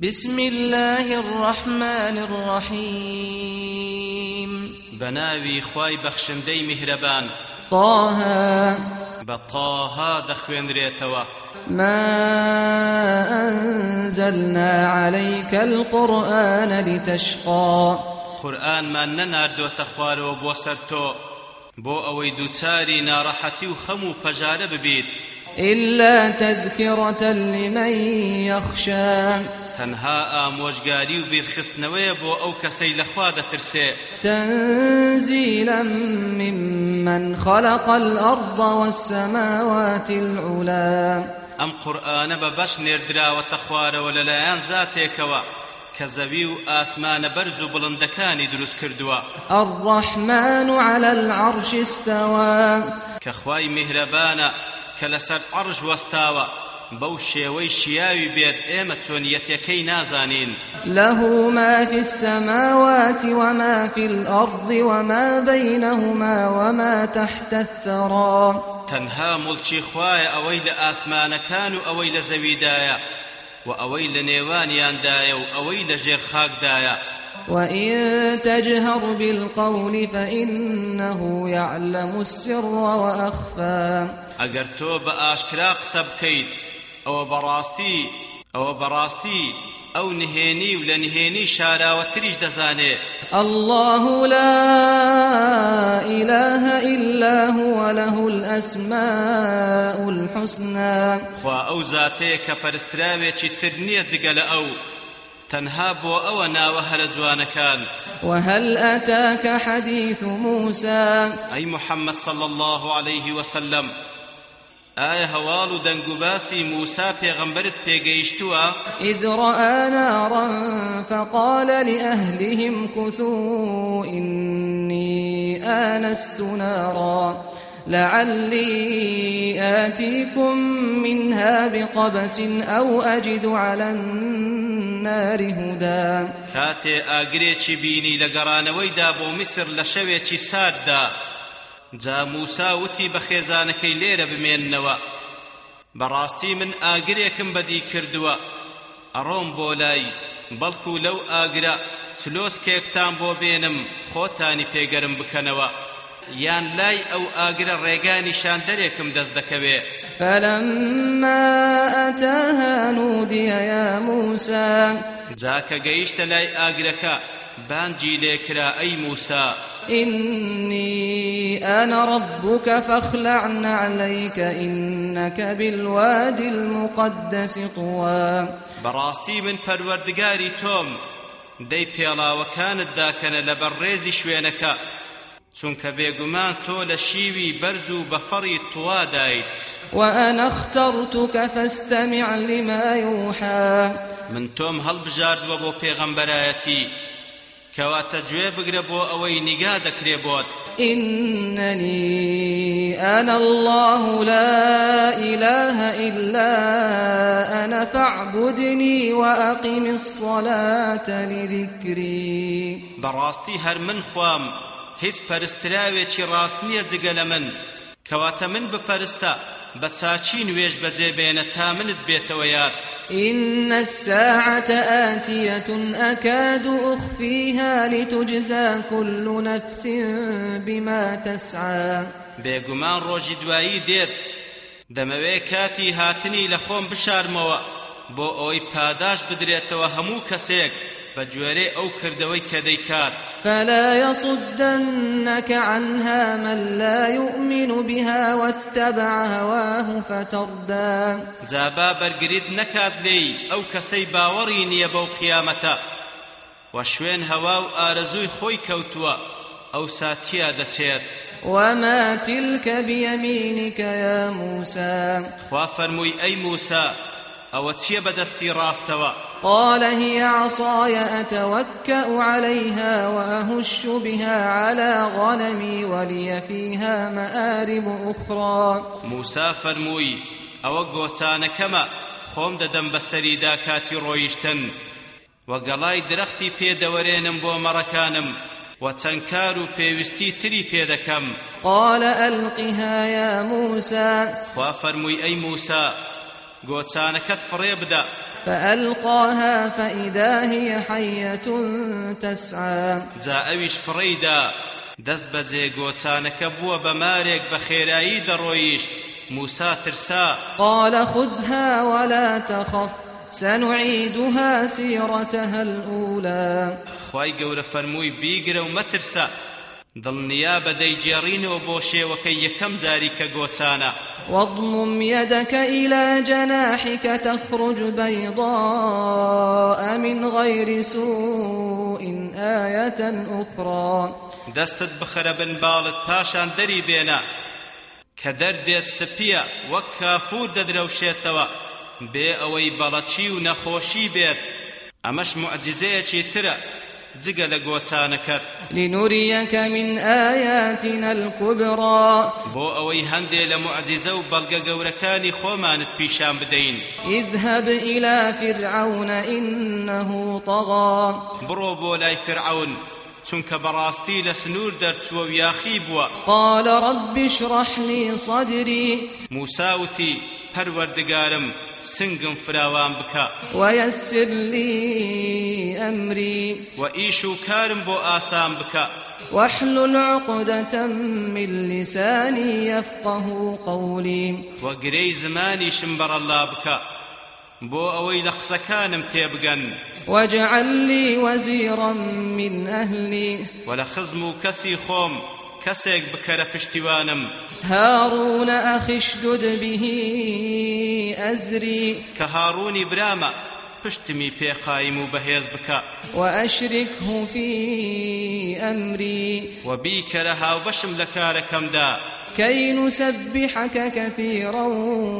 بسم الله الرحمن الرحيم بناوي خواي بخشندي مهربان طه بطاها دخوين ريتوا ما أنزلنا عليك القرآن لتشقى. قورآن ما نەناردۆتە خوارەوە بۆ سەر تۆ. بۆ ئەوەی دووچاری ناڕەحەتی و إلا تذكرة لمن يخشى. تەنها ئامۆژگاری و بیرخستنەوەیە بۆ ئەو کەسەی لەخوا دەترسێ. تنزيلا ممن خلق الأرض والسماوات العلا ئەم قورآنە بە بەش نێردراوەتە خوارەوە لەلایەن زاتێکەوە کە زەوی و ئاسمانە بەرز و بڵندەکانی دروست کردووە. الرحمن على العرش استوى. کە خوای میهرەبانە کە لەسەر عەرش وەستاوە بەو شێوەی شیاوی بێت ئێمە چۆنیەتەکەی نازانین. له ما في السماوات وما في الأرض وما بينهما وما تحت الثرى. تەنها مڵکی خوایە ئەوەی لە ئاسمانەکان و ئەوەی لە زەویدایە و ئەوەی لە نێوانیاندایە و ئەوەی لە ژێر خاکدایە وإن تجهر بالقول فإنه يعلم السر وأخفى. ئەگەر تۆ بە ئاشکرا قسە بکەیت ئەوە بەڕاستی ئەوە بەڕاستی ئەو نهێنی و لە نهێنی شاراوەتریش دەزانێ. الله لا إله إلا هو له الأسماء الحسنى. خوا ئەو زاتەیە کە پەرستراوێکی تر نییە جگە لە ئەو. تەنها بۆ ئەوە ناوە هەرە جوانەکان وهل أتاك حديث موسى؟ ئەی محەممەد صلى الله عليه وسلم. ئایا هەواڵ و دەنگ و باسی موسا پێغەمبرت پێگەیشتووە إذ رأى نارا فقال لأهلهم كثوا إني آنست نارا. لعلي آتيكم منها بقبس أو أجد على النار هدى. ئاگرێکی بینی لە گەڕانەوەیدا بۆ میسر لە شەوێکی ساردا جا موسا وتی بە خێزانەکەی لێرە بمێننەوە. بەڕاستی من ئاگرێکم بەدی کردووە. ئەڕۆم بۆ لای بەڵکو لەو ئاگرە چلۆسکێکتان بۆ بێنم خۆتانی پێگەرم بکەنەوە. یان لای ئەو ئاگرە ڕێگانی شاندەرێکم دەست دەکەوێ. فلما أتاها نودي يا موسى. جاکە گەیشتە لای ئاگرەکە بانجی لێکرا ئەی موسا. إني أنا ربك فاخلع عليك إنك بالوادي المقدس طوى. بەڕاستی من پەروەردگاری تۆم دەی پێڵاوەکانت داکەنە لە بەڕێزی شوێنەکە. چونکە بێگومان تۆ لە شیوی بەرز و بەفەڕی وأنا اخترتك فاستمع لما يوحى. من تۆم هەڵبژاردووە بۆ پێغەمبەرایەتی. کەواتە گوێ بگرە بۆ ئەوەی نیگا دەکرێ بۆت. إنني أنا الله لا إله إلا أنا فاعبدني وأقم الصلاة لذكري. بەڕاستی هەر من خوام هیچ پەرستراوێکی ڕاست نییە جگە لە من. کەواتە من بپەرستە بە چاچی نوێژ بەجێ بێنە تا منت بێتەوە یاد إن الساعة آتية أكاد أخفيها لتجزى كل نفس بما تسعى. بێگومان ڕۆژی دوایی دێت. دەمەوێ کاتی هاتنی لە خۆم بشارمەوە بۆ ئەوەی پاداش بدرێتەوە هەموو کەسێک. گوێرەی ئەو کردەوەی کە دەیکات. فلا يصدنك عنها من لا يؤمن بها واتبع هواه فتردى. جابا بەرگریت نەکات لێی ئەو کەسەی باوەڕی نییە بەو قیامەتە. و شوێن هەوا و ئارەزووی خۆی کەوتووە ئەو ساتیا دەچێت. وما تلك بيمينك يا موسى. خوا فەرمووی ئەی موسا ئەوە چییە بەدەستی ڕاستەوە؟ قال هي عصاي أتوكأ عليها وأهش بها على غنمي ولي فيها مآرب أخرى. موسا فەرمووی ئەوە گۆچانەکەمە خۆم دەدەم بەسەریدا کاتی ڕۆیشتن. و گەڵای درەختی پێدەوەرێنم بۆ مەڕەکانم و چەند کار و پێویستی تری پێدەکەم قال ألقها يا موسى. خوا فەرمووی ئەی موسا گۆچانەکەت فڕێ بدە. فألقاها فإذا هي حية تسعى. جا ئەویش فڕیدا دەست بە جێگۆچانەکە بووە بە مارێک بە خێرایی دەڕۆیشت. موسا ترسا قال خذها ولا تخف سنعيدها سيرتها الأولى. خی گەورە فەرمووی بیگرە و مەترسە دڵنیا بە دەیجێڕینەوە بۆ شێوەکەی یەکەم جاری کە گۆچانە واضمم يدك إلى جناحك تخرج بيضاء من غير سوء آية أخرى. دەستت بخەرە بن باڵت پاشان دەری بێنە. کە دەردێت سپیە وەک کافور دەدرەوشێتەوە. بێ ئەوەی بەڵەچی و نەخۆشی بێت. ئەمەش معجزەیەکی ترە. جگە لە گۆچانەکەت لنريك من آياتنا الكبرى. بۆ ئەوەی هەندێ لە معجزە و بەڵگە گەورەکانی خۆمانت پیشان بدەین اذهب إلى فرعون إنه طغى. بڕۆ بۆ لای فرعون چونکە بەڕاستی لە سنوور دەرچووە و یاخی بووە. قال رب اشرح لي صدري. موساوتی پەروەردگارم سنگم فراوان بکە. ويسر لي أمري. و ئیش و کارم بۆ ئاسان بکە. واحلل عقدة من لساني يفقه قولي. و گرەی زمانیشم بەڕەڵا بکە. بۆ ئەوەی لە قسەکانم تێبگەن. واجعل لي وزيرا من أهلي. و لە خزم و کەسی خۆم کەسێک بکەرە پشتیوانم. هارون أخي اشدد به أزري. کە هاڕوونی برامە پشتمی پێقایم و بەهێز بکە. وأشركه في أمري. و بیکەرە هاوبەشم لە کارەکەمدا. كي نسبحك كثيرا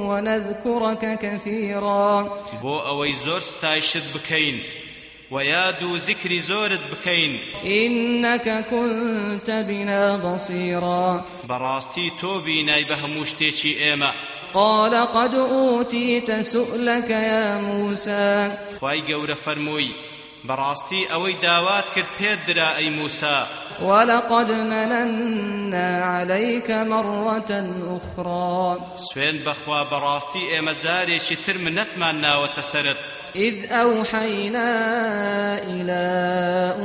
ونذكرك كثيرا. ئەوەی زۆر ستایشت بکەین. و یاد و زیکری زۆرت بکەین إنك كنت بنا بصيرا. بەڕاستی تۆ بینای بە هەموو شتێکی ئێمە قال قد أوتيت سؤلك يا موسى. خی گەورە فەرمووی بەڕاستی ئەوەی داوات کرد پێت درا ئەی موسا ولقد مننا عليك مرة أخرى. سوێن بەخوا بەڕاستی ئێمە جارێکی تر منەتمان ناوەتە سرت إذ أوحينا إلى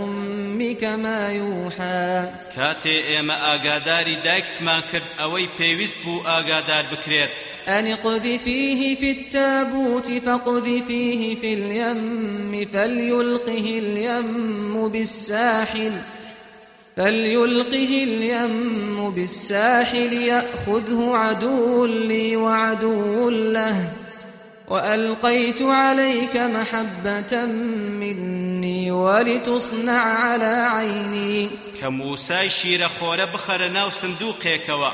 أمك ما يوحى. کاتێ ئێمە ئاگاداری دایکتمان کرد ئەوەی پێویست بوو ئاگادار بکرێت. أن اقذفيه في التابوت فاقذفيه في اليم فليلقه اليم بالساحل فليلقه اليم بالساحل يأخذه عدو لي وعدو له. وألقيت عليك محبة مني ولتصنع على عيني. کە موسای شیرخۆر بخەرە ناو سندوقێکەوە ئینجا فڕێی دەرە دەریاوە جا با دەریاش بیباتە کناری ئاوەکە لە ئاکامدا دوژمنی من و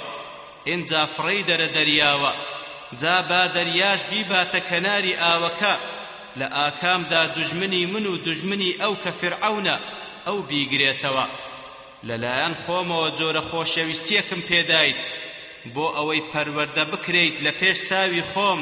دوژمنی ئەو کە فیرعەونە أو بيقريتوا لەلایەن خۆمەوە جۆرە خۆشەویستیەکم پێدایت بۆ ئەوەی پەروەردە بکرێیت لە پێش چاوی خۆم.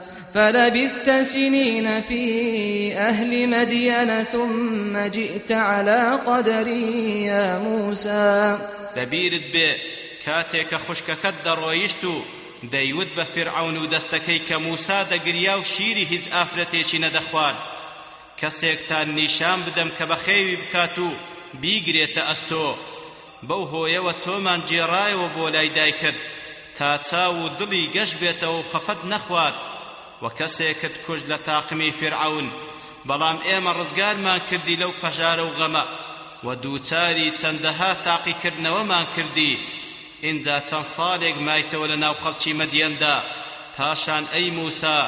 فلبثت سنين في أهل مدين ثم جئت على قدر يا موسى. دەبیرت بێ کاتێک کە خوشکەکەت دەڕۆیشت و دەیوت بە فرعون و دەستەکەی کە موسا دەگریا و شیری هیچ ئافرەتێکی نەدەخوارد کەسێکتان نیشان بدەم کە بە خێوی بکات و بیگرێتە ئەستۆ بەو هۆیەوە تۆمان جێڕایەوە بۆ تا و کەسێکت کوژ لە تاقمی فرعون. بەڵام ئێمە ڕزگارمان کردی لەو پەژارە و غەمە و دووچاری چەندەها تاقیکردنەوەمان کردی. ئینجا چەند ساڵێک مایتەوە لە ناو خەڵکی مەدیەندا. پاشان ئەی موسا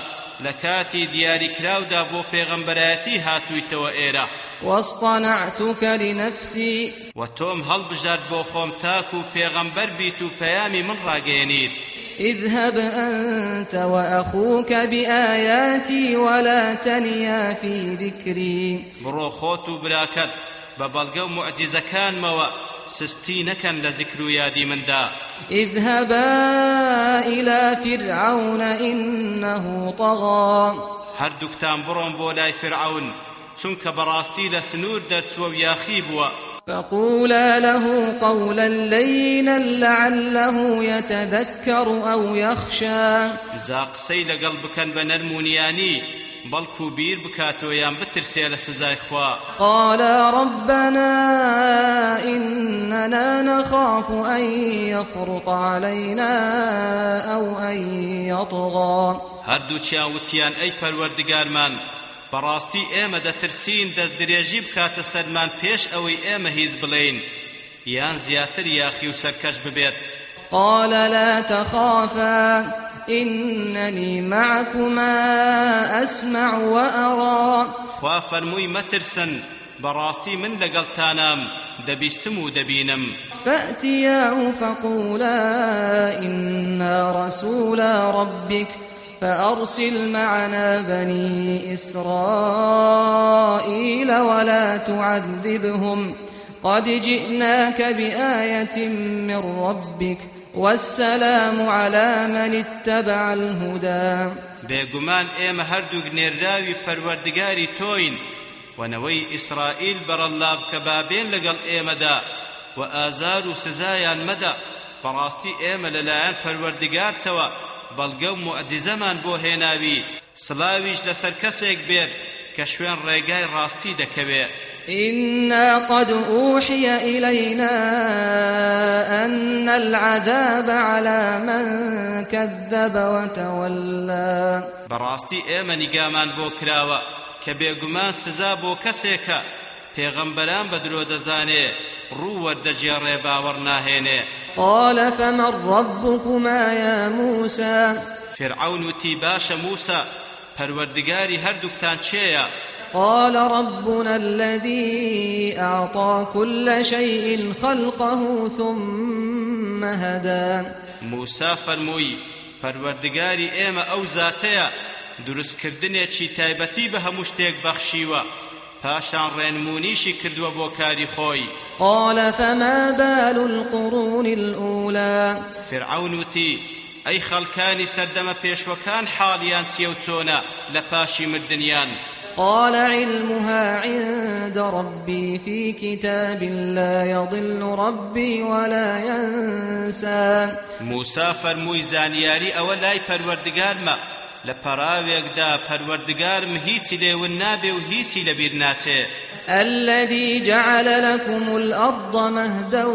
لە کاتی دیاریکراودا بۆ پێغەمبەرایەتی هاتوویتەوە ئێرە. واصطنعتك لنفسي. و تۆم هەڵبژارد بۆ خۆم تاک و پێغەمبەر بیت و پەیامی من ڕاگەیەنیت. اذهب أنت وأخوك بآياتي ولا تنيا في ذكري. بڕۆ خۆت و براکەت بە بەڵگە و معجزەکانمەوە سستی نەکەن لە ذکر و یادی مندا. اذهبا إلى فرعون إنه طغى. هەردووکتان بڕۆن بۆ لای فرعون. چونکە بەڕاستی لە سنوور دەرچووە و یاخی بووە. فقولا له قولا لينا لعله يتذكر أو يخشى. جا قسەی لەگەڵ بکەن بە نەرمونیانی بەڵکو بیر بکاتەوە یان بترسێ لە سزای خوا. قالا ربنا إننا نخاف أن يفرط علينا أو أن يطغى. هەردوو چیاوتیان ئەی پەروەردگارمان بەڕاستی ئێمە دەترسین دەست درێژی بکاتە سەرمان پێش ئەوەی ئێمە هیچ بڵێین یان زیاتر یاخی و سەرکەش ببێت. قال لا تخافا إنني معكما أسمع وأرى. خوا فەرمووی مەترسن بەڕاستی من لەگەڵتانام دەبیستم و دەبینم. فأتياه فقولا إنا رسولا ربك. فأرسل معنا بني إسرائيل ولا تعذبهم. قد جئناك بآية من ربك والسلام على من اتبع الهدى. بێگومان ئێمە هەردوو نێراوی پەروەردگاری تۆین وەنەوەی ئیسرائیل بەڕەڵا بکە بابێن لەگەڵ ئێمەدا و ئازار و سزایان مەدە بەڕاستی ئێمە لەلایەن پەروەردگارتەوە بەڵگە و معجزەمان بۆ هێناوی سڵاویش لەسەر کەسێک بێت کە شوێن ڕێگای ڕاستی دەکەوێت إنا قد أوحي إلينا أن العذاب على من كذب وتولى. بەڕاستی ئێمە نیگامان بۆ کراوە کە بێگومان سزا بۆ کەسێکە. پێغەمبەران بە درۆ دەزانێ ڕوو وەردەجێڕێ باوەڕ ناهێنێ قال فمن ربكما يا موسى؟ فرعون وتی باشە موسى پەروەردگاری هەردووکتان چێیە قال ربنا الذي أعطى كل شيء خلقه ثم هدى. موسا فەرمووی پەروەردگاری ئێمە ئەو زاتەیە دروستکردنێکی تایبەتی بە هەموو شتێک بەخشیوە. پاشان ڕێنمونیشی کردووە بۆ کاری خۆی. قال فما بال القرون الأولى؟ فرعون وتی ئەی خەڵکانی سەردەمە پێشوەکان حاڵیان چیە و چۆنە لە پاشی مردنیان؟ قال علمها عند ربي في كتاب لا يضل ربي ولا ينسى. موسا فەرمووی زانیاری ئەوە لای پەروەردگارمە لە پەراوێکدا پەروەردگارم هیچی لێون نابێ و هیچی لەبیر ناچێ. الذي جعل لكم الأرض مهدا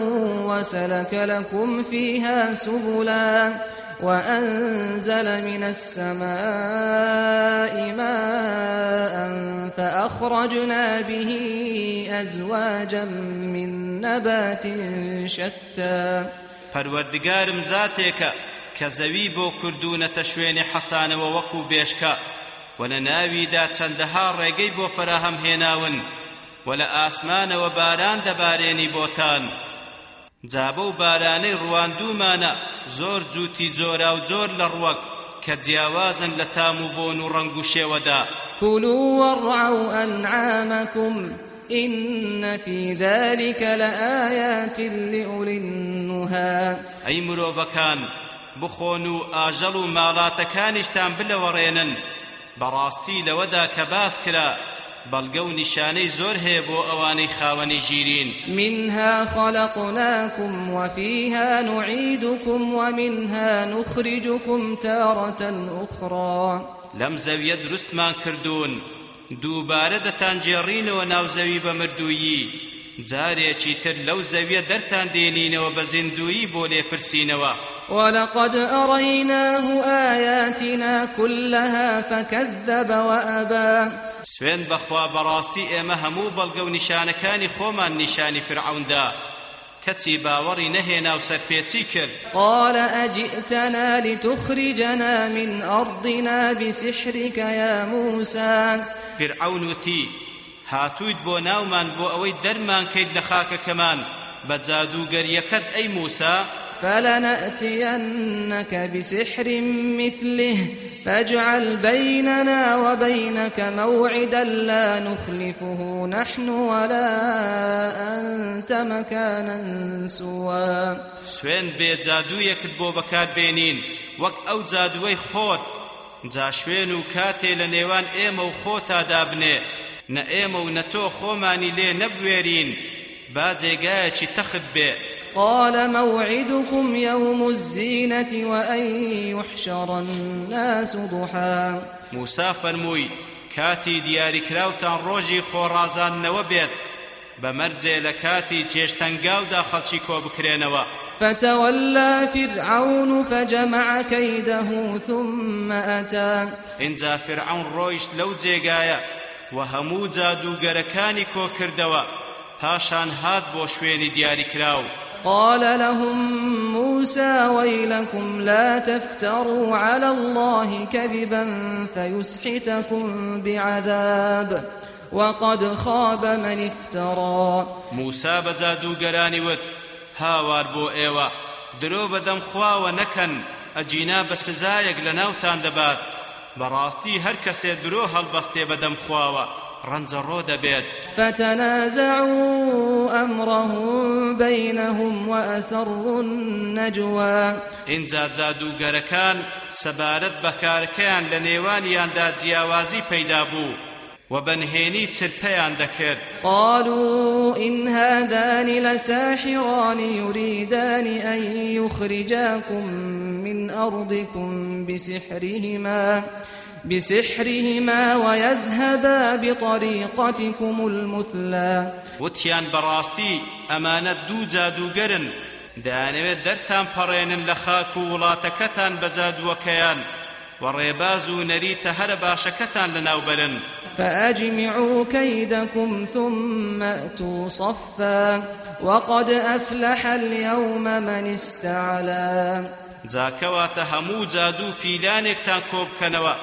وسلك لكم فيها سبلا وأنزل من السماء ماء فأخرجنا به أزواجا من نبات شتى. پەروەردگارم زاتێکە کە زەوی بۆ کردوونەتە شوێنی حەسانەوە وەکو بێشکە و لە ناویدا چەندەها ڕێگەی بۆ فراهەم هێناون و لە ئاسمانەوە باران دەبارێنی بۆتان. جابە و بارانەی ڕواندوومانە زۆر جووتی جۆرا و جۆر لە ڕوەک کە جیاوازن لە تام و بۆن و ڕنگ و شێوەدا. كلوا وارعوا أنعامكم إن في ذلك لآيات لأولي النهى. ئەی مرۆڤەکان بخۆن و ئاژەڵ و ماڵاتەکانیشتان بلەوەڕێنن. بەڕاستی لەوەدا کە باس کرا بەڵگە و نیشانەی زۆر هەیە بۆ ئەوانەی خاوەنی ژیرین. منها خلقناكم وفيها نعيدكم ومنها نخرجكم تارة أخرى. لەم زەویە دروستمان کردوون. دووبارە دەتان جێڕینەوە ناو زەوی بە مردوویی جارێکی تر لەو زەویە دەرتان دێنینەوە بە زیندویی بۆ لێپرسینەوە. ولقد أريناه آياتنا كلها فكذب وأبى. سوێن بەخوا بەڕاستی ئێمە هەموو بەڵگە و نیشانەکانی خۆمان نیشانی فرعوندا. کەچی باوەڕی نەهێنا و سەرپێچی کرد. قال أجئتنا لتخرجنا من أرضنا بسحرك يا موسى. فرعون وتی هاتوویت بۆ ناومان بۆ ئەوەی دەرمان کەیت لە خاکەکەمان. بە جادوگەریەکەت ئەی موسا فلنأتينك بسحر مثله. فاجعل بيننا وبينك موعدا لا نخلفه نحن ولا أنت مكانا سوى. سوێن بێ جادوویەکت بۆ بەکاربێنین. وەک ئەو جادووەی خۆت جا شوێن و کاتێ لە نێوان ئێمە و خۆتادا بنێ نە ئێمە و نە تۆ خۆمانی لێ نەبوێرین. قال موعدكم يوم الزينة وأن يحشر الناس ضحى. موسى فرمووی کاتی دیاریکراوتان ڕۆژی خۆڕازاننەوە بێت بە مەرجێ لە کاتی چێشتەنگاودا خەڵکی کۆ بکرێنەوە. فتولى فرعون فجمع كيده ثم أتى. اینجا فرعون ڕۆیشت لەو جێگایە و هەموو جادوگەرەکانی کۆ کردەوە. پاشان هات بۆ شوێنی دیاریکراو قال لهم موسى ويلكم لا تفتروا على الله كذبا فيسحتكم بعذاب وقد خاب من افترى. موسى بزادو گەرانی وت هاوار بۆ ئێوە درۆ بەدەم خواوە نەکەن ئەجینا بە سزایەک لە ناوتان دەبات. بەڕاستی هەر کەسێ درۆ هەڵبەستێ بەدەم خواوە ڕەنجەڕۆ دەبێت. فتنازعوا أمرهم بينهم وأسروا النجوى. اینجا جادوگەرەکان سەبارەت بەکارەکەیان لە نێوانیاندا جیاوازی پەیدا بوو و بەنهێنی چرپەیان دەکرد. قالوا إن هذان لساحران يريدان أن يخرجاكم من أرضكم بسحرهما. بسحرهما ويذهبا بطريقتكم المثلى. وتیان بەڕاستی ئەمانە دوو جادوگەرن دەیانەوێت دەرتان پەڕێنن لە خاک و وڵاتەکەتان بە جادووەکەیان و ڕێباز و نەریتە هەرە باشەکەتان لەناوبەرن فأجمعوا كيدكم ثم أتوا صفا. وقد أفلح اليوم من استعلى جاکەواتە هەموو جادوو پیلانێکتان کۆ بکەنەوە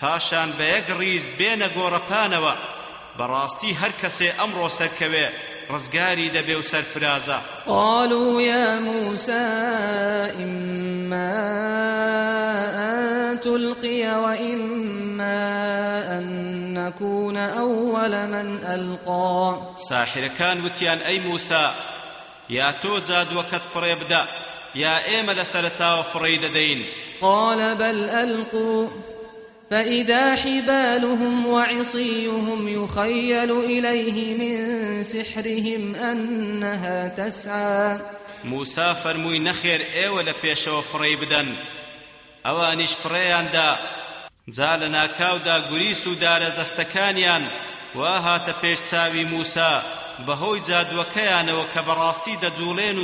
پاشان بە یەک ڕیز بێنە گۆڕەپانەوە. بەڕاستی هەر کەسێ ئەمڕۆ سەرکەوێ ڕزگاری دەبێ و سەرفرازە. قالوا يا موسى إما أن تلقي وإما أن نكون أول من ألقى. ساحرەکان وتیان ئەی موسا یا تۆ جادووەکەت فڕێ بدە یا ئێمە لە سەرتاوە فڕێی دەدەین. قال بل ألقوا. فإذا حبالهم وعصيهم يخيل إليه من سحرهم أنها تسعى. موسا فەرمووی نەخێر ئێوە لە پێشەوە فڕێی بدەن. ئەوانیش فڕێیاندا جا لە ناکاودا گوریس و دارە دەستەکانیان وا هاتە پێش چاوی موسا بەهۆی جادووەکەیانەوە کە بەڕاستی دەجوڵێن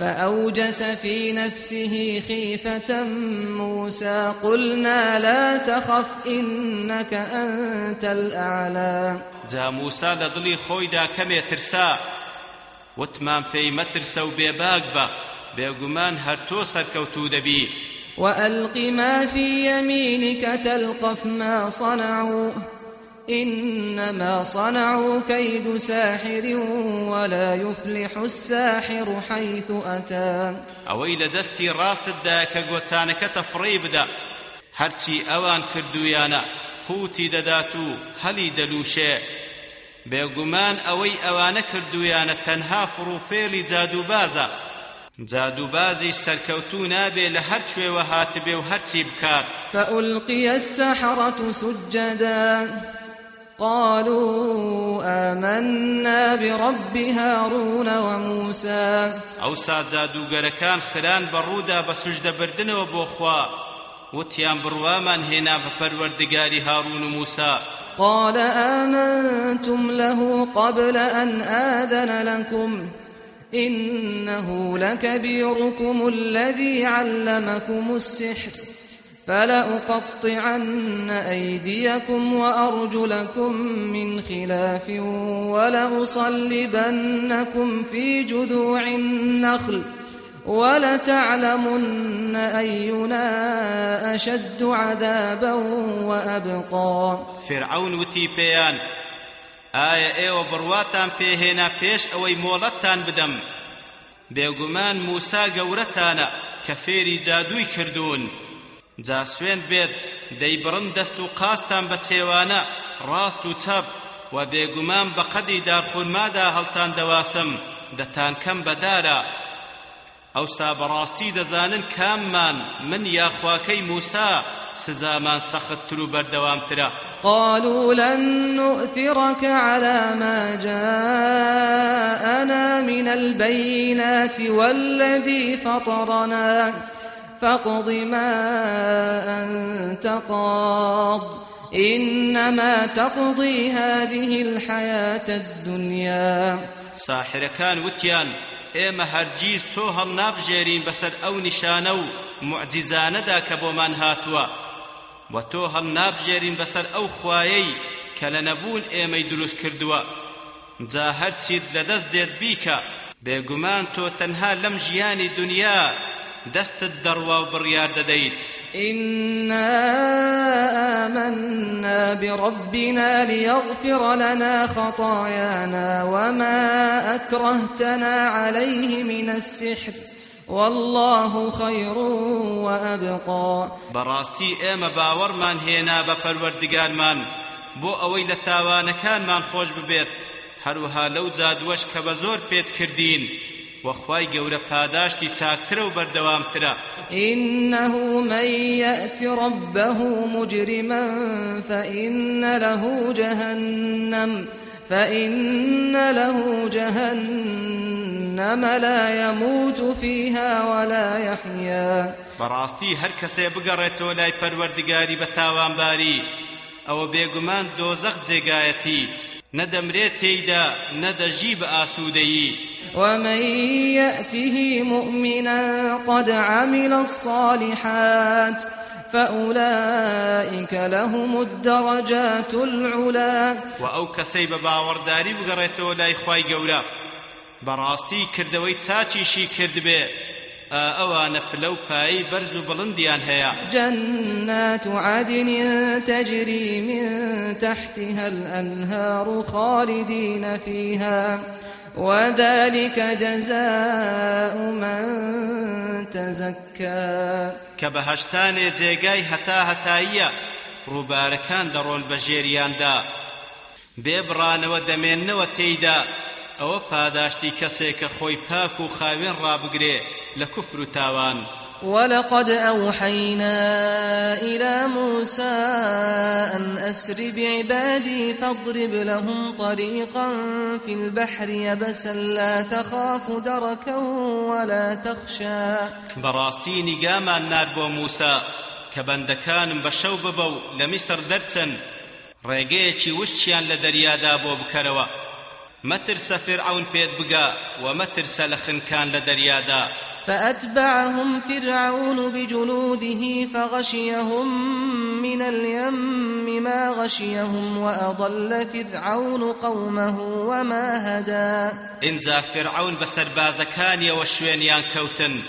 فأوجس في نفسه خيفة موسى قلنا لا تخف إنك أنت الأعلى. جا موسا لە دڵی خۆیدا کەمێ ترسا. وتمان پێی مەترسە و بێباک بە بێگومان هەر تۆ سەرکەوتوو دەبی وألق ما في يمينك تلقف ما صنعوا. إنما صنعوا كيد ساحر ولا يفلح الساحر حيث أتى. ئەوەی لە دەستی ڕاستتدا کە گۆچانەکەتە فڕێ بدە هەرچی ئەوان کردویانە قوتی دەدات و هەلی دەلووشێ بێگومان ئەوەی ئەوانە کردویانە تەنها فڕوفێڵی جادوبازە جادوبازی سەرکەوتوو نابێ لە هەر کوێوە هاتبێ و هەرچی بکات فألقي السحرة سجدا. قالوا آمنا برب هارون وموسى. ئەوسا جادوگەرەکان خران بەڕوودا بە سوژدەبردنەوە بۆ خوا وتیان بڕوامان هێنا بە پەروەردگاری هارون و موسا. قال آمنتم له قبل أن آذن لكم إنه لكبيركم الذي علمكم السحر. فلأقطعن أيديكم وأرجلكم من خلاف ولأصلبنكم في جذوع النخل ولتعلمن أينا أشد عذابا وأبقى. فرعون ئایا ئێوە بڕواتان پێهێنا پێش ئەوەی مۆڵەتتان بدەم؟ بێگومان موسا گەورەتانە کە فێری جادووی کردوون. جا سوێن بێت دەیبڕن دەست و قاستان بە چێوانە ڕاست و چەپ و بێگومان بە قەدی دارخورمادا هەڵتان دەواسم دەتان کەم بەدارە ئەوسا بەڕاستی دەزانن کاممان من یاخواکەی موسا سزامان سەختتر و بەردەوامترە قالوا لن نؤثرك على ما جاءنا من البينات والذي فطرنا. فاقض ما أنت قاض. إنما تقضي هذه الحياة الدنيا. ساحر كان وتيان ئێمە هەرگیز تۆ هەڵ نابژێرین بەسەر ئەو نیشانە و معجزانەدا کە بۆمان هاتووە و تۆ هەڵ نابژێرین بەسەر ئەو خوایەی کە لە نەبوون ئێمەی دروست کردووە جا هەرچیت لەدەست دێت بیکە بێگومان تۆ تەنها لەم ژیانی دنیا دەستت دەڕوا و بڕیار دەدەیت إنا آمنا بربنا ليغفر لنا خطايانا وما أكرهتنا عليه من السحر. والله خير وأبقى. بەڕاستی ئێمە باوەڕمان هێنا بە پەروەردگارمان بۆ ئەوەی لە تاوانەکانمان خۆش ببێت هەروەها لەو جادوەش کە بە زۆر پێت کردین وخواي گەورە پاداشتی چاکترە و بەردەوامترە. إنه من يأت ربه مجرما فإن له جهنم فإن له جهنم لا يموت فيها ولا يحيا. بەڕاستی هەر کەسێ بگەڕێتەوە لای پەروەردگاری بە تاوانباری ئەوە بێگومان دۆزەخ جێگایەتی. نەدەمرێت تێیدا نەدەژی بە ئاسوودەیی ومن يأته مؤمنا قد عمل الصالحات فأولئك لهم الدرجات العلا. وە ئەو کەسەی بە باوەڕداری بگەڕێتەوە لای خوای گەورە بەڕاستی کردەوەی چاکیشی کردبێ ئەوانە پلە و پایی بەرز و بڵندیان هەیە. جنات عدن تجري من تحتها الأنهار خالدين فيها وذلك جزاء من تزكى كبهشتان جيغاي هتا هتايا ڕووبارەکان دەڕۆن بە ژێریاندا. بێبڕانەوە دەمێننەوە تێیدا ئەوە پاداشتی کەسێک کە خۆی پاک و خاوێن ڕابگرێ. و تاوان. ولقد أوحينا إلى موسى أن أسر بعبادي فاضرب لهم طريقا في البحر يبسا لا تخاف دركا ولا تخشى. براستيني قاما النار بو موسى كبندكان بشو ببو لمصر درتن. ڕێگەیەکی وشتیان لە دەریادا بۆ بکەرەوە مەترسە فرعون پێت بگا و مەترسە لە خنکان لە دەریادا فأتبعهم فرعون بجنوده فغشيهم من اليم ما غشيهم وأضل فرعون قومه وما هدى. إنجا فرعون بسربازكاني وشوينيان كوتن.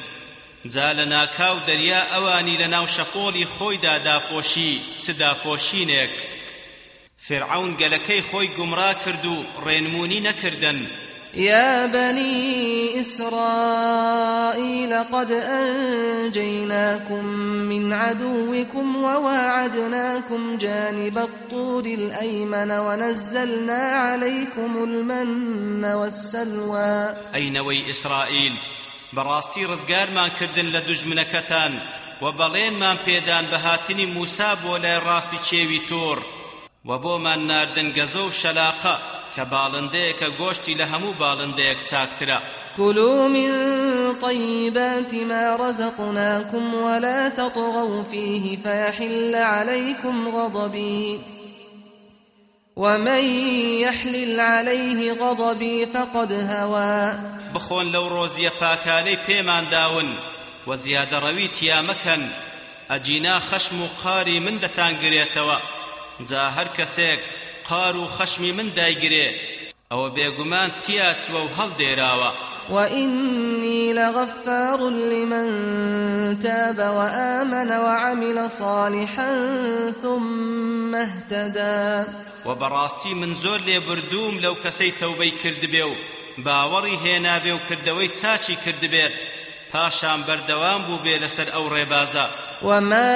جا لە ناکاو دەریا ئەوانی لە ناو شەپۆلی خۆیدا داپۆشی چ داپۆشینێک فرعون گەلەکەی خۆی گومڕا کرد و ڕێنمونی نەکردن يا بني إسرائيل قد أنجيناكم من عدوكم وواعدناكم جانب الطور الأيمن ونزلنا عليكم المن والسلوى. أينوي إسرائيل براستي رزقار ما كردن لدج منكتان وبلين ما بيدان بهاتني موسى بولا راستي تشيوي تور وبومان ناردن قزو شلاقة. کە باڵندەیەکە گۆشتی لە هەموو باڵندەیەک چاکترە. كلوا من طيبات ما رزقناكم ولا تطغوا فيه فيحل عليكم غضبي ومن يحلل عليه غضبي فقد هوى بخون لو روزي باكاني بيمان داون وزيادة روي تيامكن أجينا خشم قاري من دتان قريتوا جا هر كسيك قار و خشمی من دایگرێ. ئەوە بێگومان تیا چوە و هەڵدێراوە. وإني لغفار لمن تاب وآمن وعمل صالحا ثم اهتدى. وبراستي من زور لي بردوم لو كسي توبي كرد بيو باوەڕی هێنابێ و کردەوەی چاچی کردبێت. پاشان بەردەوام بوو بێ لەسەر ئەو ڕێبازە. وما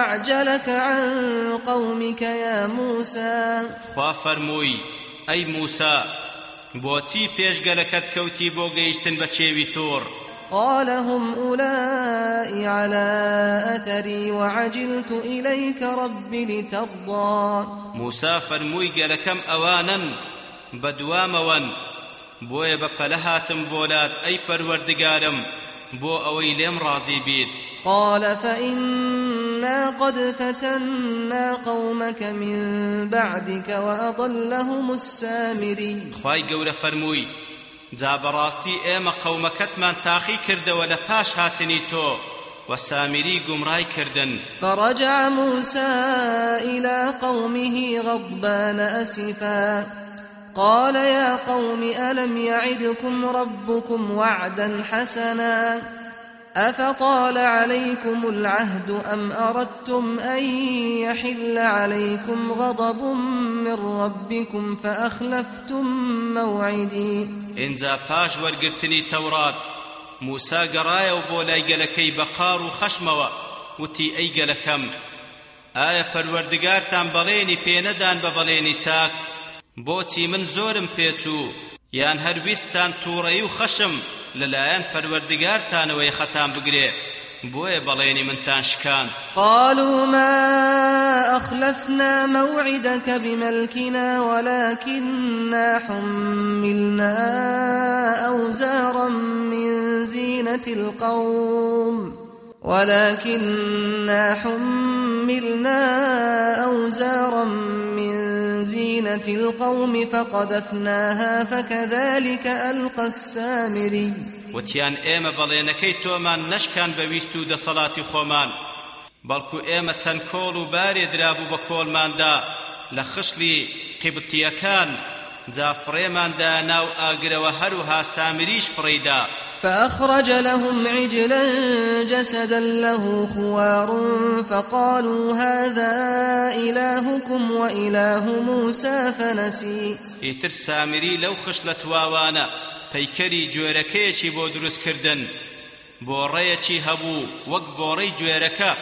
أعجلك عن قومك يا موسى؟ خوا فەرمووی ئەی موسا بۆچی پێشگەلەکەت کەوتی بۆ گەیشتن بە چێوی تۆڕ؟ قال هم أولئي على أثري وعجلت إليك رب لترضى. موسى فرمووی گەلەکەم ئەوانن بەدوامەوەن بۆیە بە پەلەهاتم بۆلات ئەی پەروەردگارم بۆ ئەوەی لێم ڕازی بیت قال فإنا قد فتنا قومك من بعدك وأضلهم السامري. خواي گەورە فەرمووی جا بەڕاستی ئێمە قەومەکەتمان تاقی کردەوە لە پاش هاتنی تۆ وسامري قمراي كردن فرجع موسى إلى قومه غضبان أسفا. قال يا قوم ألم يعدكم ربكم وعدا حسنا؟ أفطال عليكم العهد أم أردتم أن يحل عليكم غضب من ربكم فأخلفتم موعدي؟ إنزا باش ورقرتني تورات موسى قرايا وبولاي قلكي بقار وخشموا وتي أي قلكم ئایا پەروەردگارتان بەڵێنی پێنەدان بە بەڵێنی چاک؟ بۆچی من زۆرم پێچوو یان هەرویستان تووڕەی و خەشم لەلایەن پەروەردگارتانەوەی خەتان بگرێ بۆیە بەڵێنی منتان شکان. قالوا ما أخلفنا موعدك بملكنا ولكننا حملنا أوزارا من زينة القوم. ولكننا حملنا أوزارا من زينة القوم فقذفناها فكذلك ألقى السامري. وتیان ئێمە بەڵێنەکەی تۆمان نەشکان بەویست و دەسەڵاتی خۆمان بەڵکو ئێمە چەند کۆڵ و بارێ درابوو بە کۆڵماندا لە خشلی قیبتیەکان جا فڕێماندا ناو ئاگرەوە هەروها سامریش فڕیدا فأخرج لهم عجلا جسدا له خوار فقالوا هذا إلهكم وإله موسى فنسي. ئیتر سامری لەو خشلە تواوانە پەیکەری گوێرەکەیەکی بۆ دروستکردن بۆ ڕێیەکی هەبوو وەک بۆڕەی گوێرەکە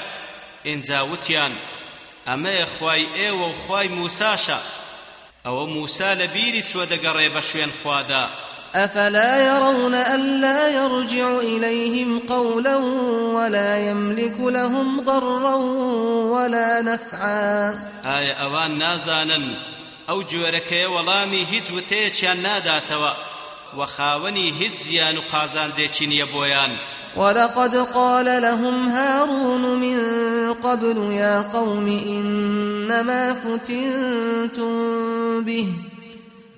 ئینجا وتیان ئەمەیە خوای ئێوە و خوای موساشە. ئەوە موسا بە شوێن خوادا. أفلا يرون ألا يرجع إليهم قولا ولا يملك لهم ضرا ولا نفعا. آية أوان نازانا أو جواركي ولامي هج وتيچيان ناداتوا وخاوني هج زيان قازان زيچين يبويان ولقد قال لهم هارون من قبل يا قوم إنما فتنتم به.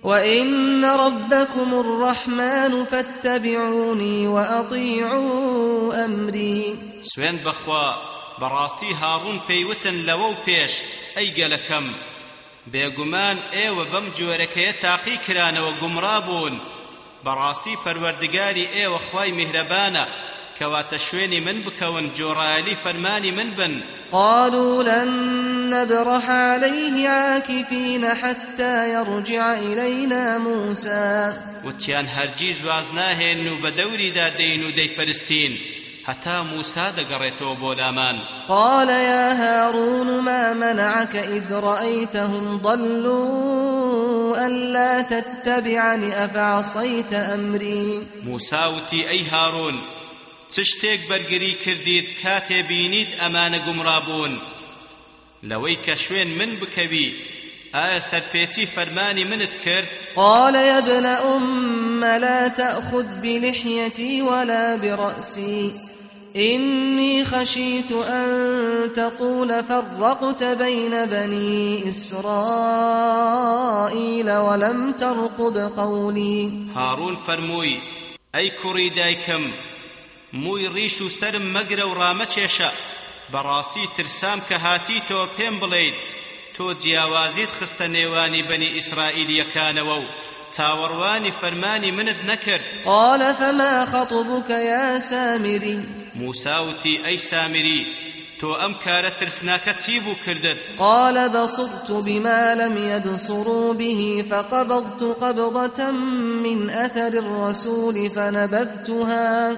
وإن ربكم الرحمن فاتبعوني وأطيعوا أمري. سوين بخوا براستي هارون بيوتن لو بيش أي قلكم بێگومان ئێوە بەم جۆرەکەیە تاقی کرانەوە گومڕابوون بەڕاستی پەروەردگاری ئێوە خوای میهرەبانە شوێنی من بکەون جۆڕایەلی فەرمانی من بن. قالوا لن نبرح عليه عاكفين حتى يرجع إلينا موسى. وتيان هرجيز وازناهن وبدوري دا دين ودي پرستين حتى موسى دقريتو بولامان قال يا هارون ما منعك إذ رأيتهم ضلوا ألا تتبعني أفعصيت أمري؟ موسى وتي أي هارون چ شتێک بەرگری کاتێ بینیت ئەمانە گومڕابوون لەوەی کە شوێن من بکەوی ئایا سەرپێچی فەرمانی منت کرد؟ قال يا ابن أم لا تأخذ بلحيتي ولا برأسي. إني خشيت أن تقول فرقت بين بني إسرائيل ولم ترقب قولي. هارون فرموي أي كري دايكم؟ مووی ڕیش و سرم مەگرە و ڕامەچێشە بەڕاستی ترسام کە هاتیتەوە پێم بڵێیت تۆ جیاوازیت خستە نێوانی بەنی ئیسرائیلیەکانەوە و چاوەڕوانی فەرمانی منت نەکرد. قال فما خطبك يا سامري؟ موسى وتي أي سامري تۆ ئەم کارە ترسناکە چی بوو کردت قال بصرت بما لم يبصروا به فقبضت قبضة من أثر الرسول فنبذتها.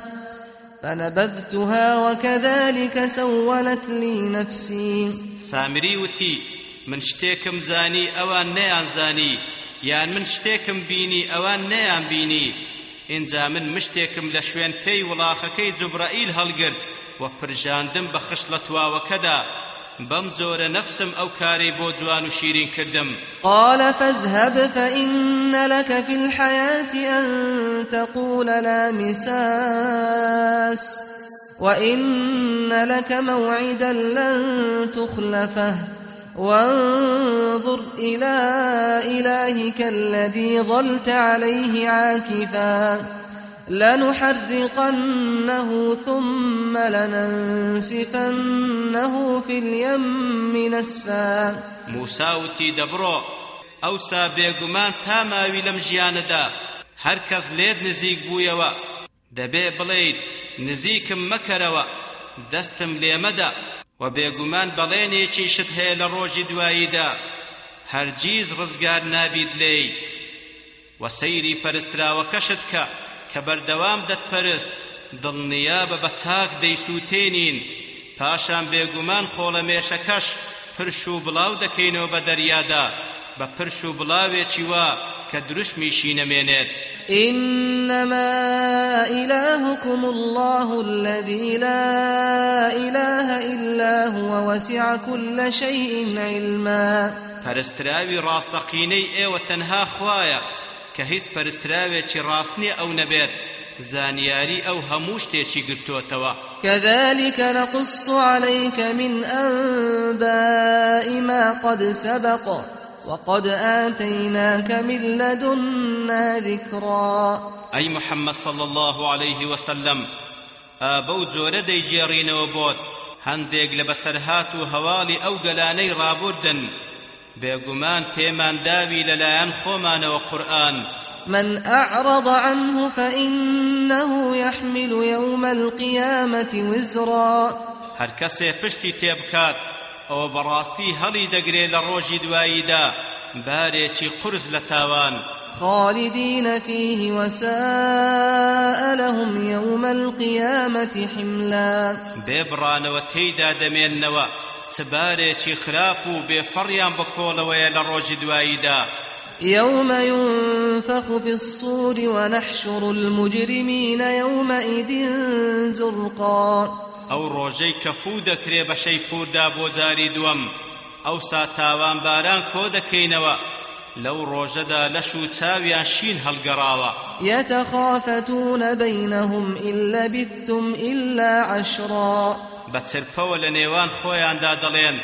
فنبذتها وكذلك سولت لي نفسي. سامری وتی من شتێکم زانی ئەوان نەیان زانی. یان من شتێکم بینی ئەوان نەیان بینی. ئینجا من مشتێکم لە شوێن پێی وڵاخەکەی جوبرائیل هەڵگرت و پرژاندم بە خش لە تواوەکەدا. بەم جۆرە نەفسم ئەو کارەی بۆ جوان و شیرین کردم. قال فاذهب فإن لك في الحياة أن تقول لا مساس وإن لك موعدا لن تخلفه وانظر إلى إلهك الذي ظلت عليه عاكفا. لنحرقنه ثم لننسفنه في اليم نسفا. موساوتی دەبڕۆ ئەوسا بێگومان تا ماوی لەم ژیانەدا هەر کەس لێت نزیک بوویەوە. دەبێ بڵێیت نزیکم مەکەرەوە دەستم لێمەدا و بێگومان بەڵێنێکی شت هەیە لە ڕۆژی دواییدا. هەرگیز ڕزگار نابیت لێی. و سەیری پەرستراوەکەشت کە کە بەردەوام دەتپەرست دڵنیابە بە چاک دەیسووتێنین. پاشان بێگومان خۆڵە مێشەکەش پرش و بڵاو دەکەینەوە بە دەریادا. بە پرش و بڵاوێکی وا کە دروشمیشی نەمێنێت إنما إلهكم الله الذي لا إله إلا هو وسع كل شيء علما. پەرستراوی ڕاستەقینەی ئێوە تەنها خوایە. کە هیچ پەرستراوێکی ڕاستنی ئەو نەبێت. زانیاری ئەو هەموو شتێکی گرتووەتەوە. كذلك نقص عليك من أنباء ما قد سبق وقد آتيناك من لدنا ذكرا. أي محمد صلى الله عليه وسلم ئابە و جۆرە دەیگێڕینەوە بۆت هەندێک لە بەسەرهات و هەواڵی ئەو گەلانەی ڕابوردن بێگومان پێمان داوی لەلایەن خۆمانەوە قورآن. من أعرض عنه فإنه يحمل يوم القيامة وزرا. هەر کەسێ پشتی تێبکات ئەوە بەڕاستی هەڵی دەگرێ لە ڕۆژی دواییدا بارێکی قرس لە تاوان. خالدين فيه وساء لهم يوم القيامة حملا. بێبڕانەوە تێیدا دەمێننەوە. چ بارێکی خراپ و بێفەڕیان بکۆڵەوەیە لە ڕۆژی دواییدا. يوم ينفخ في الصور ونحشر المجرمين يومئذ زرقا. ئەو ڕۆژەی کە فوو دەکرێ بە شەیپوردا بۆ جاری دووەم. تاوان باران کۆ دەکەینەوە؟ لەو ڕۆژەدا لەش و چاویان شین هەڵگەڕاوە. يتخافتون بينهم إن لبثتم إلا عشرا. بە چرپەوە لە نێوان خۆیاندا دەڵێن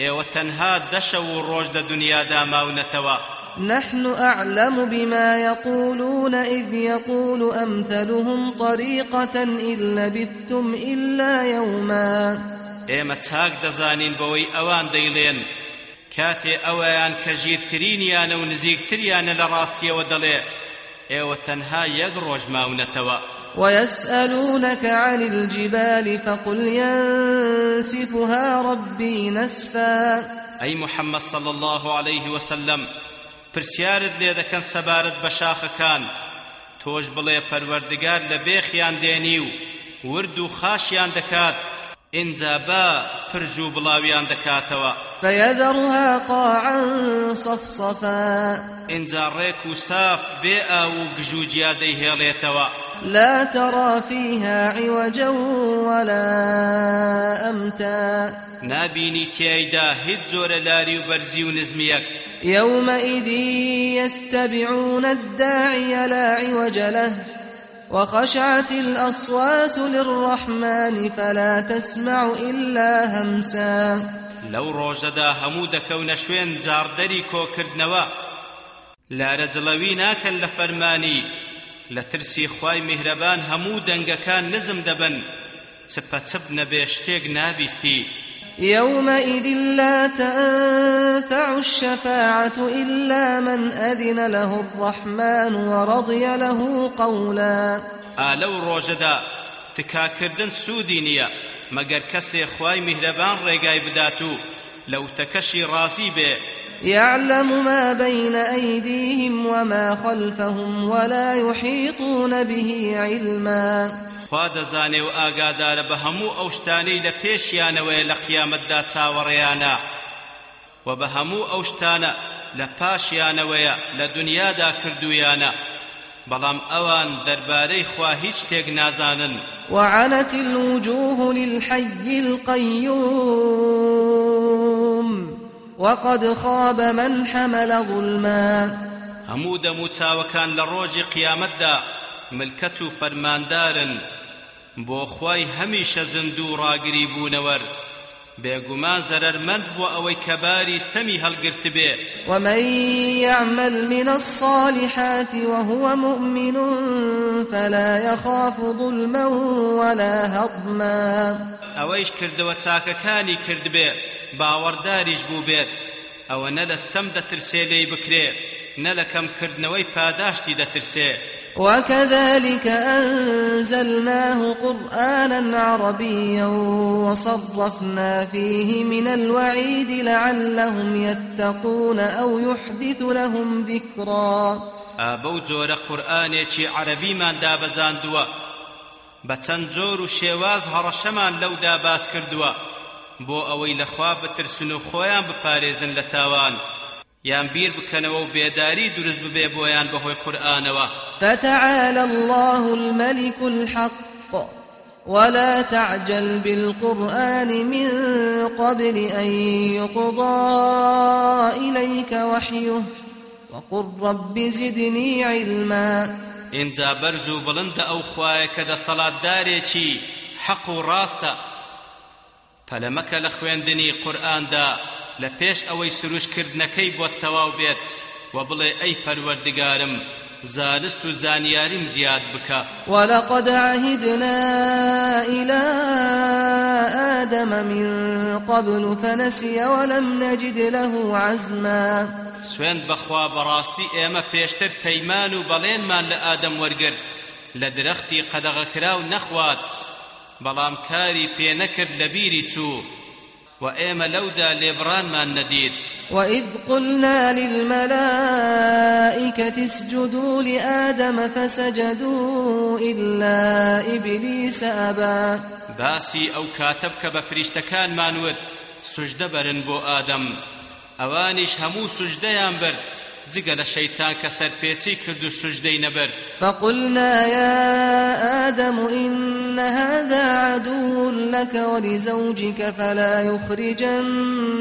ئێوە تەنها دەشە و ڕۆژ لە دنیادا ماونەتەوە. نحن أعلم بما يقولون إذ يقول أمثلهم طريقة إن لبثتم إلا يوما. ئێمە چاک دەزانین بەوەی ئەوان دەیڵێن کاتێ ئەوەیان کە ژیرترینیانە و نزیکتریانە لە ڕاستیەوە دەڵێ ئێوە تەنها یەک ڕۆژ ماونەتەوە. ويسألونك عن الجبال فقل ينسفها ربي نسفا. ئەی محەممەد صلى الله عليه وسلم پرسیارت لێ دەکەن سەبارەت بە شاخەکان. تۆش بڵێ پەروەردگار لە بێخیان دێنی و ورد و خاشیان دەکات. ئینجا با پرژ و بڵاویان دەکاتەوە. فيذرها قاعا صفصفا. ڕێک و ساف بێ ئاو و گژوجیا دەیهێڵێتەوە لا ترى فيها عوجا ولا أمتا. نابینی تیایدا هیچ جۆرە لاری و بەرزی و نزمیەک يومئذ يتبعون الداعي لا عوج له. وخشعت الأصوات للرحمن فلا تسمع إلا همسا. لەو ڕۆژەدا هەموو دەکەونە شوێن جاردەری کۆکردنەوە. لارەجڵەوی ناکەن لە فەرمانی لە ترسی خوای میهرەبان هەموو دەنگەکان نزم دەبن چپە چپ نەبێ شتێک نابیستی. يومئذ لا تنفع الشفاعة إلا من أذن له الرحمن ورضي له قولا. ڕۆژەدا تکاکردن سوودی نییە. مەگەر کەسێ خوای میهرەبان ڕێگای بدات و لەو تەکەشی ڕازی بێ يعلم ما بين أيديهم وما خلفهم ولا يحيطون به علما. خوا دەزانێ و ئاگادارە بە هەموو ئەو شتانەی لە پێشیانەوەی لە قیامەتدا چاوەڕێیانە و بە هەموو ئەو شتانە لە پاشیانەوەیە لە دنیادا کردویانە بەڵام ئەوان دەربارەی خوا هیچ شتێک نازانن. وعنت الوجوه للحي القيوم وقد خاب من حمل ظلما. هەموو دەمو چاوەکان لە ڕۆژی قیامەتدا ملکەت و فەرماندارن بۆ خوای هەمیشە زند و ڕاگری بوونەوەر. بێگومان زەرەرمەند بۆ ئەوەی کەباری ستەمی هەڵگرت بێ. ومن يعمل من الصالحات وهو مؤمن فلا يخاف ظلما ولا هضما. ئەوەیش کردەوە چاکەکانی کرد بێ باوەڕداریش بوو بێت. ئەوە نە لە ستەم دەترسێ لێی بکرێ نە لە کەمکردنەوەی پاداشتی دەترسێ. وكذلك أنزلناه قرآنا عربيا وصرفنا فيه من الوعيد لعلهم يتقون أو يحدث لهم ذكرا. ئا بەو جۆرە قورئانێکی عەربیمان دابەزاندووە بە چەند جۆر و شێواز هەڕەشەمان لەودا باس کردووە بۆ ئەوەی لەخوا بترسن و خۆیان بپارێزن لە تاوان یان بیر بکەنەوە و بێداری دروست ببێ بۆیان بەهۆی قورئانەوە. فتعالى الله الملك الحق. ولا تعجل بالقرآن من قبل أن يقضى إليك وحيه. وقل رب زدني علما. اینجا بەرز و بڵندە ئەو خوایە کە دەسەڵاتدارێکی حەق و ڕاستە. پەلەمەکە لە خوێندنی قورئاندا لە پێش ئەوەی سروشکردنەکەی بۆ تەواو بێت و بڵێ ئەی پەروەردگارم زانست و زانیاریم زیاد بکە. ولقد عهدنا إلى آدم من قبل فنسي ولم نجد له عزما. سوێن بەخوا بەڕاستی ئێمە پێشتر پەیمان و بەڵێنمان لە ئادەم وەرگرت. لە درەختی قەدەغەکرا و نەخوات بەڵام کاری پێ نەکرد لە بیری چوو. و ئێمە لەودا لێبڕانمان نەدید وإذ قلنا للملائكة اسجدوا لآدم فسجدوا إلا إبليس أبى. باسی ئەو کاتەب کە بە فریشتەکانمان ود سوژدە بەرن بۆ ئادەم ئەوانیش هەموو سوژدەیان برد جگە لە شەیتان کە سەرپێچی کرد و سوژدەی فقلنا يا آدم إن هذا عدو لك ولزوجك فلا يخرجنكما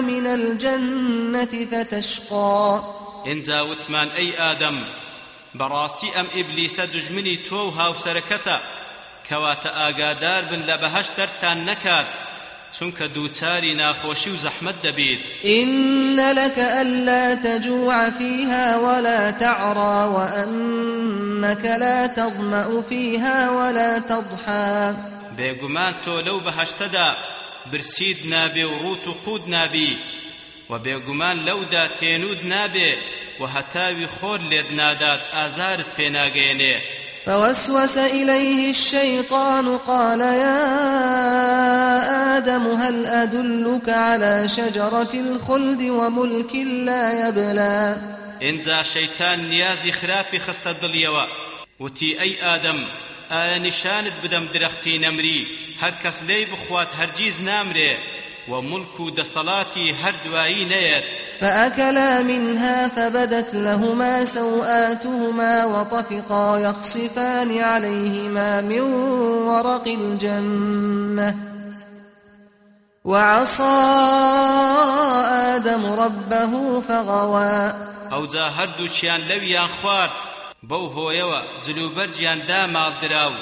من الجنة فتشقى. اینجا وتمان ئەی ئادەم بەڕاستی ئەم ئیبلیسە دژمنی تۆ و هاوسەرەکەتە کەواتە ئاگادار بن لە بەهەش دەرتان نەکات چونکە دووچاری ناخۆشی و دەبێت إن لك ألا تجوع فيها ولا تعرى وأنك لا تظمأ فيها ولا تضحى. بێگومان تۆ لەو بەهەشتەدا برسید نابێ و ڕوت و قود نابی و بێگومان لەودا تێنود نابێ و هەتاوی خۆر لێت نادات ئازارت پێناگەێنێ. فوسوس إليه الشيطان قال يا آدم هل أدلك على شجرة الخلد وملك لا يبلى؟ نیازی خراپی خستە دڵیەوە وتی ئەی ئادەم ئایا نیشانت بدەم درەختی نەمری هەر کەس لێی بخوات هەرگیز نامرێ و ملک و دەسەڵاتی هەردوایی نەیەت فأكلا منها فبدت لهما سوآتهما وطفقا يخصفان عليهما من ورق الجنة. وعصى آدم ربه فغوى. ئەوجا هەردووچیان لەویان خوارد بەو هۆیەوە جلوبەرجیان داماڵ دراو.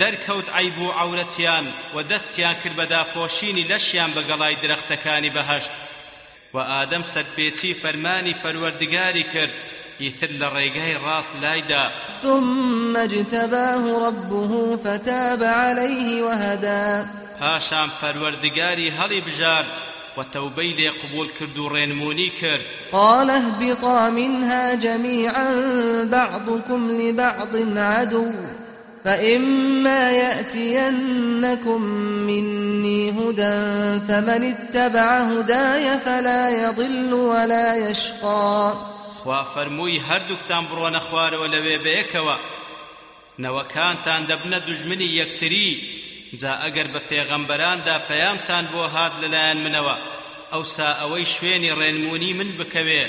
دەرکەوت عیب و عەورەتیان و دەستیان کرد بە داپۆشینی لەشیان بە گەڵای درەختەکانی بەهەشت و ئادەم سەرپێچی فەرمانی پەروەردگاری کرد ئیتر لە ڕێگای ڕاست لایدا. ثم اجتباه ربه فتاب عليه وهدى. پاشان پەروەردگاری هەڵی بژار و تەوبەی لێ قبول کرد و ڕێنمونی کرد. قال اهبطا منها جميعا بعضكم لبعض عدو. فإما يأتينكم مني هدى فمن اتبع هداي فلا يضل ولا يشقى. خوا فەرمووی هەردووکتان بڕۆنە خوارەوە لەوێ بەیەکەوە. نەوەکانتان دەبنە دوژمنی یەکتری. جا ئەگەر بە پێغەمبەراندا پەیامتان بۆ هات لەلایەن منەوە ئەوسا ئەوەی شوێنی ڕێنمونی من بکەوێ.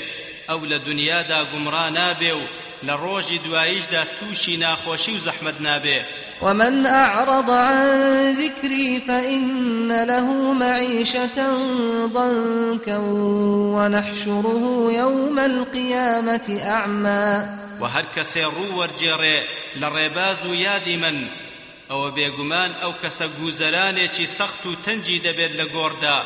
ئەو لە دنیادا گومڕا نابێ و لە ڕۆژی دواییشدا تووشی ناخۆشی و زەحمەت نابێ. ومن أعرض عن ذكري فإن له معيشة ضنكا ونحشره يوم القيامة أعمى. وە هەرکەسێ ڕوو وەرگێڕێ لە ڕێباز یادی من ئەوە بێگومان ئەو کەسە گوزەرانی سەخت تەنگی دەبێ لە گۆڕدا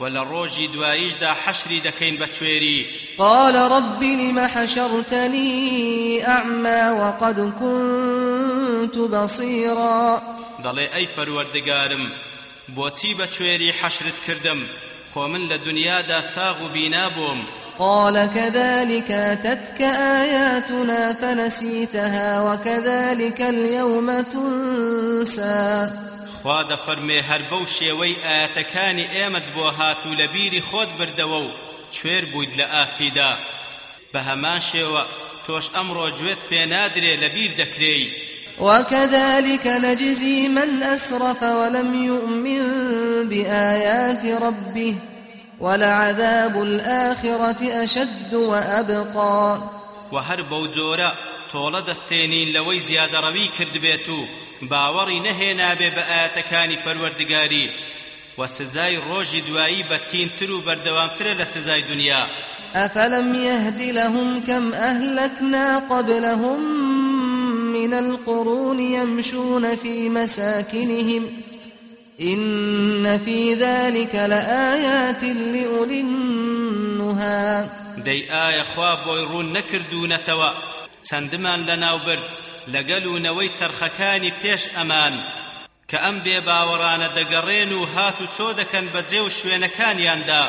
وە لە ڕۆژی دواییشدا حەشری دەکەین بە کوێری. قال رب لم حشرتني أعمى وقد كنت بصيرا. دەڵێ ئەی پەروەردگارم بۆچی بە کوێری حەشرت کردم خۆ من لە دنیادا ساغ بینا بووم. قال كذلك أتتك آياتنا فنسيتها وكذلك اليوم تنسى. خوا دەفەرمێ هەر بەو شێوەی ئاەتەکانی ئێمەت بۆ هاتوو لە بیری خۆت بردەوە و کوێر بوویت لە ئاستیدا. بە هەمان شێوە تۆش ئەمڕۆ گوێت پێ نادرێ لە بیر دەکرێی. وكذلك نجزي من أسرف ولم يؤمن بآيات ربه ولعذاب الآخرة أشد وأبقى. وهر بوجورا تۆڵە دەستێنین لەوەی زیادەڕەوی کرد بێت و باوەڕی نەهێنابێ بە ئاەتەکانی پەروەردگاری و سزای ڕۆژی دوایی بەتینتر و بەردەوامترە لە سزای دنیا. أفلم يهد لهم كم أهلكنا قبلهم من القرون يمشون في مساكنهم إن في ذلك لآيات لأولي النهى. دەی ئایا خوا بۆی ڕوون نەکردوونەتەوە؟ چەندمان لەناوبرد لەگەل و نەوەی چرخەکانی پێش ئەمان کە ئەم بێ باوەڕانە دەگەڕێن و هات و چۆ دەکەن بەجێ و شوێنەکانیاندا.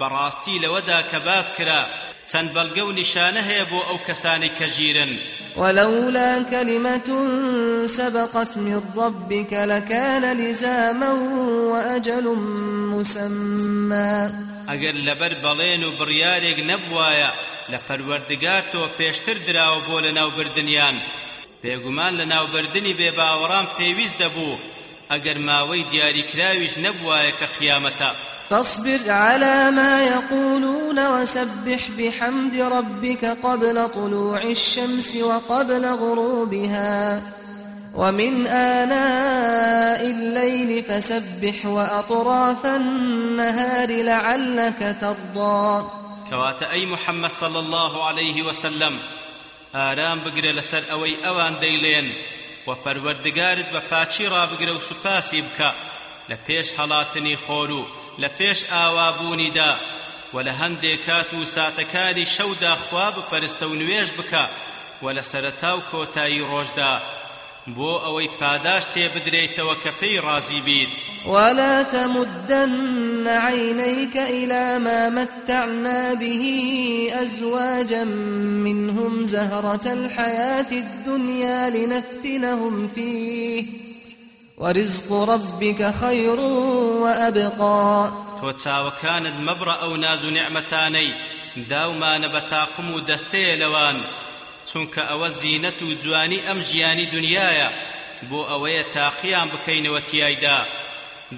بەڕاستی لەوەدا کە باس کرا چەند بەڵگە و نیشانە هەیە بۆ ئەو کەسانی کە ژیرن. ولولا كلمة سبقت من ربك لكان لزاما وأجل مسمى. بەڵێن و بڕیارێک نەبوایە لە پەروەردگار تۆ پێشتر دراوە بۆ لە ناوبردنیان. بێگومان لە ناوبردنی بێباوەڕان پێویست دەبوو ئەگەر ماوەی دیاریکراویش نەبوایە کە قیامەتە. فاصبر على ما يقولون وسبح بحمد ربك قبل طلوع الشمس وقبل غروبها ومن آناء الليل فسبح وأطراف النهار لعلك ترضى. كوات أي محمد صلى الله عليه وسلم ئارام بگرە لەسەر ئەوەی ئەوان دەیڵێن و پەروەردگارت بە پاچی ڕابگرە و سوپاسی بکە. لە پێش هەڵاتنی خۆر و لە پێش ئاوابوونیدا و لە هەندێک کات و ساتەکانی شەودا خوا بپەرستە و نوێژ بکە و لە سەرەتا و کۆتایی ڕۆژدا بۆ ئەوەی پاداش تێبدرێتەوە کە پێی ڕازی بیت ولا تمدن عينيك إلى ما متعنا به أزواجا منهم زهرة الحياة الدنيا لنفتنهم فيه ورزق ربك خير وأبقى. تۆ چاوەکانت مەبڕە ئەو ناز و نعمەتانەی داومانە بە تاقم و دەستەیە لەوان. چونکە ئەوە زینەت و جوانی ئەم ژیانی دنیاە بۆ ئەوەیە تاقییان بکەینەوە تیایدا.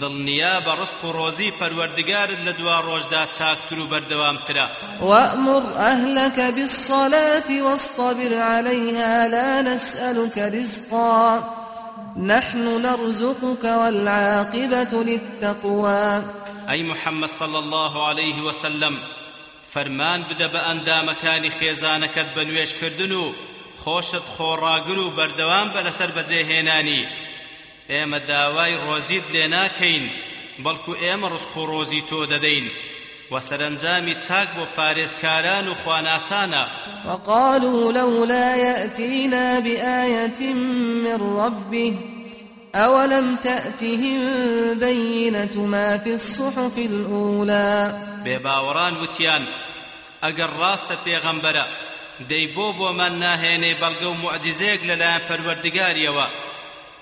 دڵنیا بە ڕست و ڕۆزی پەروەردگارت لە دوا ڕۆژدا چاکتر و بەردەوامترە. وأمر أهلك بالصلاة واصطبر عليها لا نسألك رزقا. نحن نرزقك والعاقبة للتقوى. ئەی محمد صلى الله عليه وسلم فرمان بدە بە ئەندامەکانی خێزانەکەت بە نوێشکردن و خۆشت خۆڕاگر و بەردەوام بە لەسەر بەجێهێنانی. ئێمە داوای ڕۆزیت لێ ناکەین بەڵکو ئێمە ڕزق و ڕۆزی تۆ دەدەین. وە سەرەنجامی چاک بۆ پارێزکاران و خواناسانە وقالوا لولا يأتينا بآية من ربه أولم تأتهم بينة ما في الصحف الأولى؟ بێباوەڕان وتیان ئەگەر ڕاستە پێغەمبەرە دەی بۆ بۆمان ناهێنێ بەڵگە و معجزەیەک لەلایەن پەروەردگاریەوە.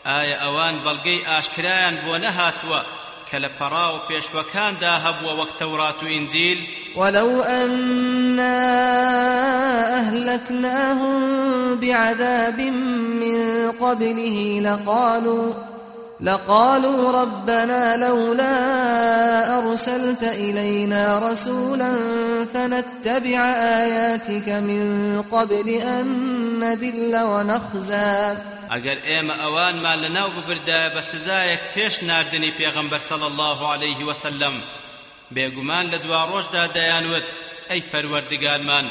ئایا ئەوان بەڵگەی ئاشکرایان بۆ نەهاتووە کە لە پەڕا و پێشوەکاندا هەبووە وەک تەورات و ئینجیل؟ ولو أنا أهلكناهم بعذاب من قبله لقالوا لقالوا ربنا لولا أرسلت إلينا رسولا فنتبع آياتك من قبل أن نذل ونخزى. ئەگەر ئێمە ئەوانمان لەناو ببردایە بە سزایەک پێش ناردنی پێغەمبەر صەڵ الله عليه وسلم. بێگومان لە دوا ڕۆژدا دەیانوت ئەی پەروەردگارمان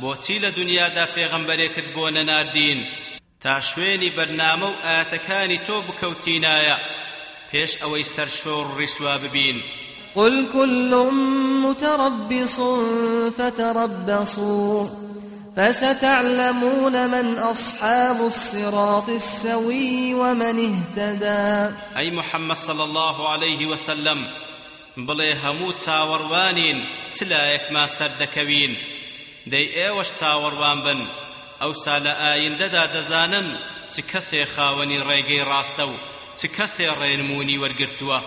بۆچی لە دنیادا پێغەمبەرێکت بۆ نەناردین؟ تا شوێنی بەرنامە و ئاەتەکانی تۆ بکەوتینایە. پێش ئەوەی ڕیسوا ببین. قل كل متربص فتربصوا فستعلمون من أصحاب الصراط السوي ومن اهتدى. أي محمد صلى الله عليه وسلم بڵێ هەموو چاوەڕوانین چلایەکمان سەردەکەوین دەی ئێوەش چاوەڕوان بن. ئەوسا لە ئایندەدا دەزانن چ کەسێ خاوەنی ڕێگەی ڕاستە و چ کەسێ ڕێنمونی وەرگرتووە.